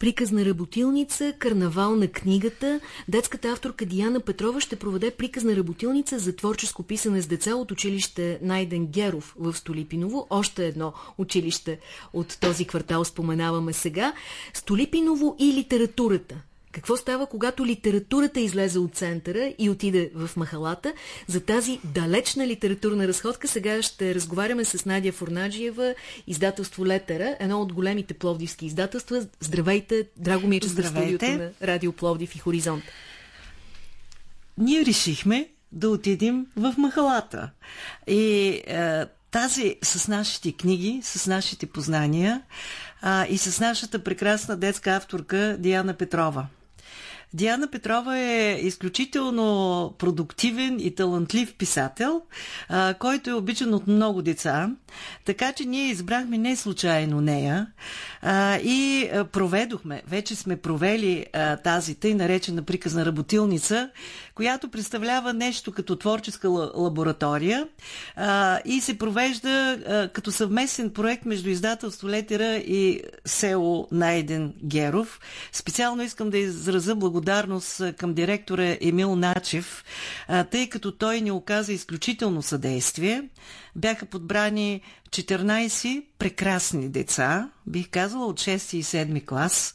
приказна работилница, карнавал на книгата. Детската авторка Диана Петрова ще проведе приказна работилница за творческо писане с деца от училище Найден Геров в Столипиново. Още едно училище от този квартал споменаваме сега. Столипиново и литературата. Какво става, когато литературата излезе от центъра и отиде в махалата? За тази далечна литературна разходка сега ще разговаряме с Надя Фурнаджиева, издателство Летера, едно от големите пловдивски издателства. Здравейте, драго ми е, че сте студиото на Радио Пловдив и Хоризонт. Ние решихме да отидем в махалата. И е, тази с нашите книги, с нашите познания а, и с нашата прекрасна детска авторка Диана Петрова – Диана Петрова е изключително продуктивен и талантлив писател, а, който е обичан от много деца. Така че ние избрахме не случайно нея а, и проведохме, вече сме провели а, тази тъй наречена приказна работилница, която представлява нещо като творческа лаборатория а, и се провежда а, като съвместен проект между издателство Летера и село Найден Геров. Специално искам да изразя благодарност към директора Емил Начев, тъй като той ни оказа изключително съдействие. Бяха подбрани 14 прекрасни деца, бих казала от 6 и 7 клас,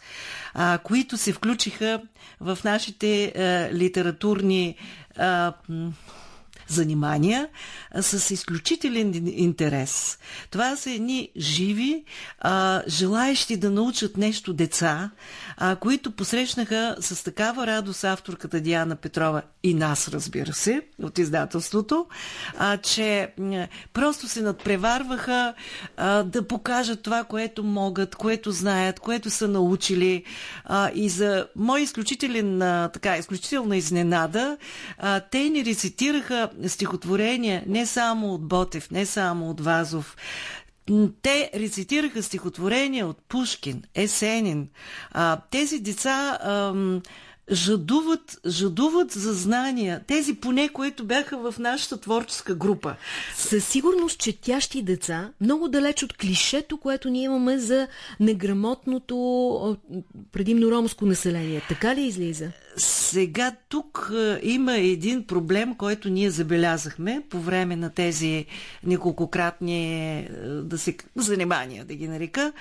които се включиха в нашите литературни занимания а, с изключителен интерес. Това са едни живи, а, желаещи да научат нещо деца, а, които посрещнаха с такава радост авторката Диана Петрова и нас, разбира се, от издателството, а, че а, просто се надпреварваха а, да покажат това, което могат, което знаят, което са научили. А, и за мой изключителен, а, така, изключителна изненада, а, те ни рецитираха стихотворения не само от Ботев, не само от Вазов, те рецитираха стихотворения от Пушкин, Есенин. Тези деца жадуват, жадуват за знания. Тези поне, които бяха в нашата творческа група. Със сигурност четящи деца, много далеч от клишето, което ние имаме за неграмотното предимно ромско население. Така ли излиза? Сега тук а, има един проблем, който ние забелязахме по време на тези неколкократни да се, занимания, да ги нарека.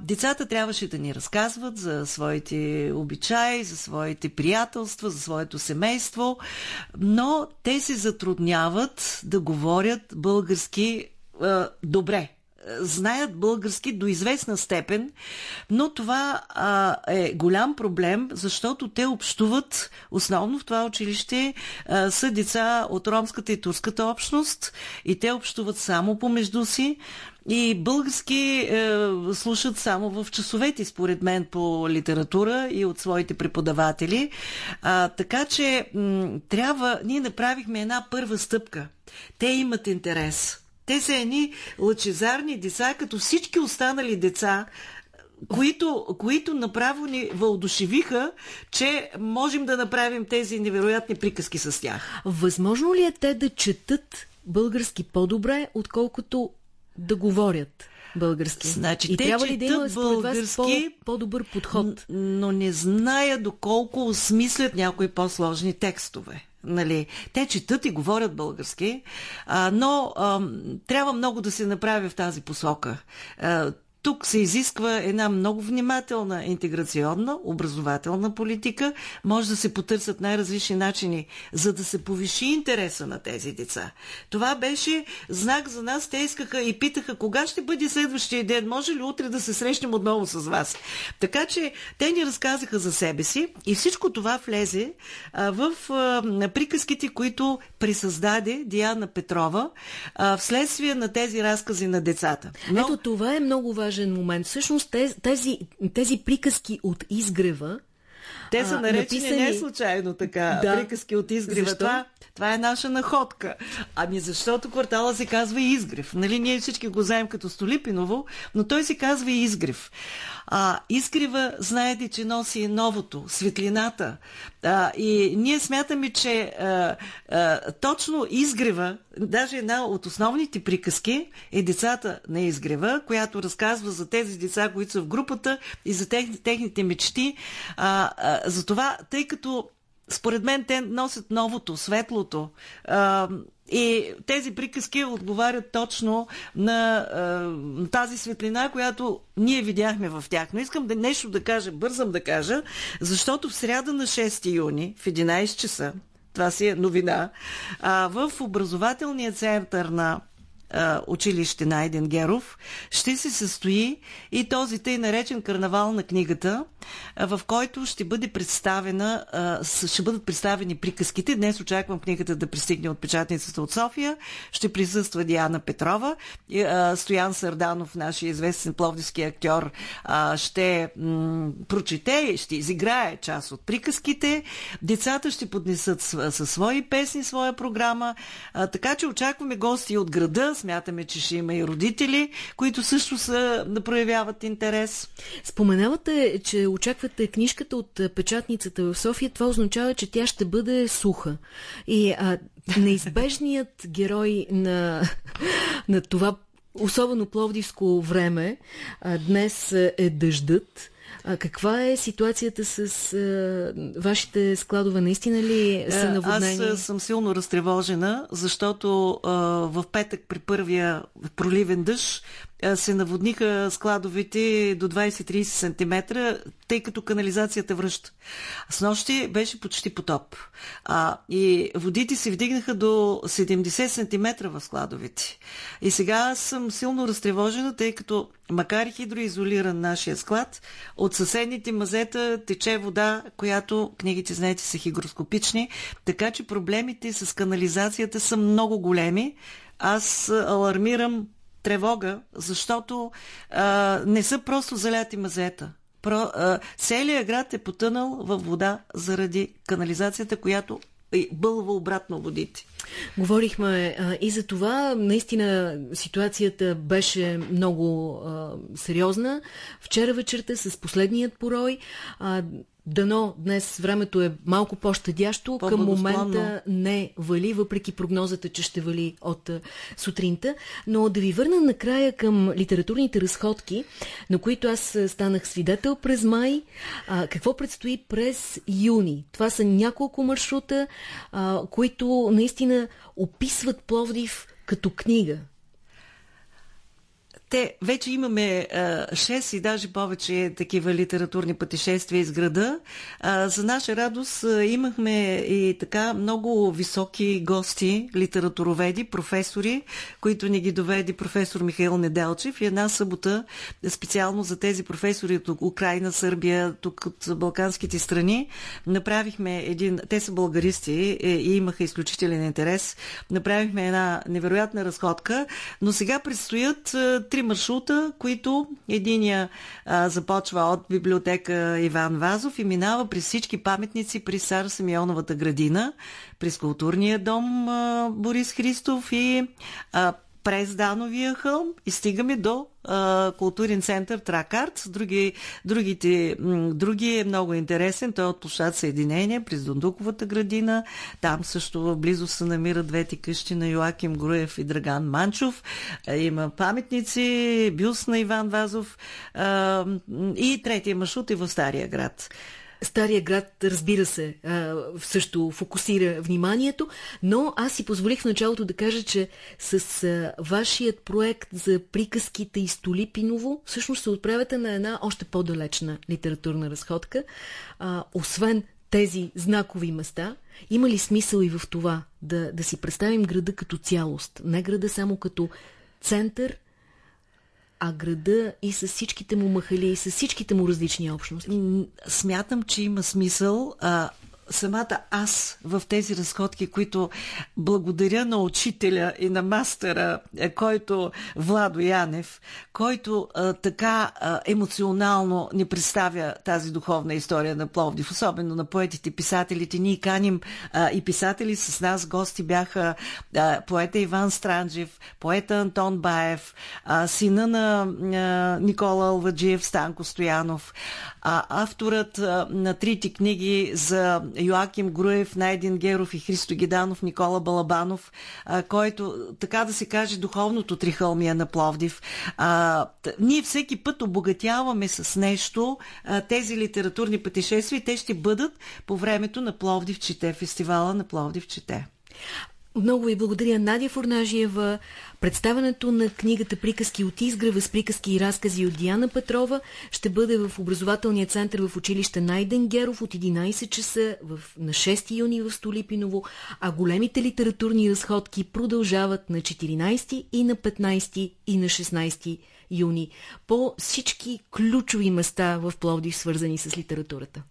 Децата трябваше да ни разказват за своите обичаи, за своите приятелства, за своето семейство, но те се затрудняват да говорят български а, добре знаят български до известна степен, но това а, е голям проблем, защото те общуват, основно в това училище а, са деца от ромската и турската общност и те общуват само помежду си. И български е, слушат само в часовете, според мен, по литература и от своите преподаватели. А, така че м- трябва, ние направихме една първа стъпка. Те имат интерес. Те са едни лъчезарни деца, като всички останали деца, които, които направо ни въодушевиха, че можем да направим тези невероятни приказки с тях. Възможно ли е те да четат български по-добре, отколкото да говорят? български. Значи, и те трябва ли да има български, по, по-добър подход? Но не зная доколко осмислят някои по-сложни текстове. Нали, те четат и говорят български, а, но а, трябва много да се направи в тази посока. А, тук се изисква една много внимателна интеграционна, образователна политика. Може да се потърсят най-различни начини, за да се повиши интереса на тези деца. Това беше знак за нас. Те искаха и питаха кога ще бъде следващия ден. Може ли утре да се срещнем отново с вас? Така че те ни разказаха за себе си и всичко това влезе а, в а, приказките, които присъздаде Диана Петрова а, вследствие на тези разкази на децата. Но... Ето това е много важно важен момент. Всъщност тези, тези приказки от изгрева Те са наречени написани... не случайно така, да. приказки от изгрева. Защо? Това, това е наша находка. Ами защото квартала се казва Изгрев. Нали, ние всички го знаем като Столипиново, но той се казва Изгрев. А, изгрева, знаете, че носи новото, светлината. А, и ние смятаме, че а, а, точно изгрева, даже една от основните приказки е децата на изгрева, която разказва за тези деца, които са в групата и за тех, техните мечти. А, а, за това, тъй като според мен те носят новото, светлото. А, и тези приказки отговарят точно на а, тази светлина, която ние видяхме в тях. Но искам да нещо да кажа, бързам да кажа, защото в сряда на 6 юни в 11 часа, това си е новина, а, в образователния център на училище Найден Геров, ще се състои и този тъй наречен карнавал на книгата, в който ще бъде представена, ще бъдат представени приказките. Днес очаквам книгата да пристигне от печатницата от София. Ще присъства Диана Петрова, Стоян Сарданов, нашия известен пловдивски актьор, ще прочете ще изиграе част от приказките. Децата ще поднесат със свои песни, своя програма. Така че очакваме гости от града. Смятаме, че ще има и родители, които също са да проявяват интерес. Споменавате, че очаквате книжката от печатницата в София, това означава, че тя ще бъде суха. И а, неизбежният герой на, на това особено пловдивско време а, днес е дъждът. А каква е ситуацията с а, вашите складове? Наистина ли са наводнени? Аз съм силно разтревожена, защото а, в петък при първия проливен дъжд се наводниха складовете до 20-30 см, тъй като канализацията връща. С нощи беше почти потоп. А, и водите се вдигнаха до 70 см в складовете. И сега съм силно разтревожена, тъй като макар хидроизолиран нашия склад, от съседните мазета тече вода, която, книгите, знаете, са хигроскопични, така че проблемите с канализацията са много големи. Аз алармирам тревога, защото а, не са просто заляти мазета. Про, а, целият град е потънал във вода заради канализацията, която бълва обратно водите. Говорихме а, и за това. Наистина ситуацията беше много а, сериозна. Вчера вечерта с последният порой а, Дано днес времето е малко по-щадящо. Към момента не вали, въпреки прогнозата, че ще вали от сутринта. Но да ви върна накрая към литературните разходки, на които аз станах свидетел през май. А, какво предстои през юни? Това са няколко маршрута, а, които наистина описват Пловдив като книга те вече имаме а, 6 и даже повече такива литературни пътешествия из града. А, за наша радост а, имахме и така много високи гости, литературоведи, професори, които ни ги доведи професор Михаил Неделчев и една събота специално за тези професори от Украина, Сърбия, тук от балканските страни, направихме един, те са българисти е, и имаха изключителен интерес, направихме една невероятна разходка, но сега предстоят три маршрута, които единия а, започва от библиотека Иван Вазов и минава през всички паметници при Сара Самионовата градина, през културния дом а, Борис Христов и а, през Дановия хълм и стигаме до а, културен център Тракарт. Други, другите, други е много интересен. Той е от площад Съединение, през Дондуковата градина. Там също близо се намират двете къщи на Йоаким Груев и Драган Манчов. Има паметници, бюст на Иван Вазов а, и третия маршрут е в Стария град. Стария град, разбира се, също фокусира вниманието, но аз си позволих в началото да кажа, че с вашият проект за приказките и Столипиново всъщност се отправяте на една още по-далечна литературна разходка. освен тези знакови места, има ли смисъл и в това да, да си представим града като цялост, не града само като център а града и с всичките му махали, и с всичките му различни общности? Смятам, че има смисъл. А, самата аз в тези разходки, които благодаря на учителя и на мастера, е, който Владо Янев, който а, така а, емоционално ни представя тази духовна история на Пловдив, особено на поетите, писателите. Ние каним а, и писатели с нас. Гости бяха а, поета Иван Странджев, поета Антон Баев, а, сина на а, Никола Алваджиев, Станко Стоянов, а, авторът а, на трите книги за Йоаким Груев, Найден Геров и Христо Гиданов, Никола Балабанов, а, който, така да се каже, духовното трихълмия на Пловдив. А, ние всеки път обогатяваме с нещо а, тези литературни пътешествия. Те ще бъдат по времето на Пловдив чете, фестивала на Пловдив чете. Много ви благодаря, Надя Фурнажиева. Представането на книгата Приказки от изгрева с приказки и разкази от Диана Петрова ще бъде в образователния център в училище Найден Геров от 11 часа в, на 6 юни в Столипиново, а големите литературни разходки продължават на 14 и на 15 и на 16 юни по всички ключови места в Пловдив, свързани с литературата.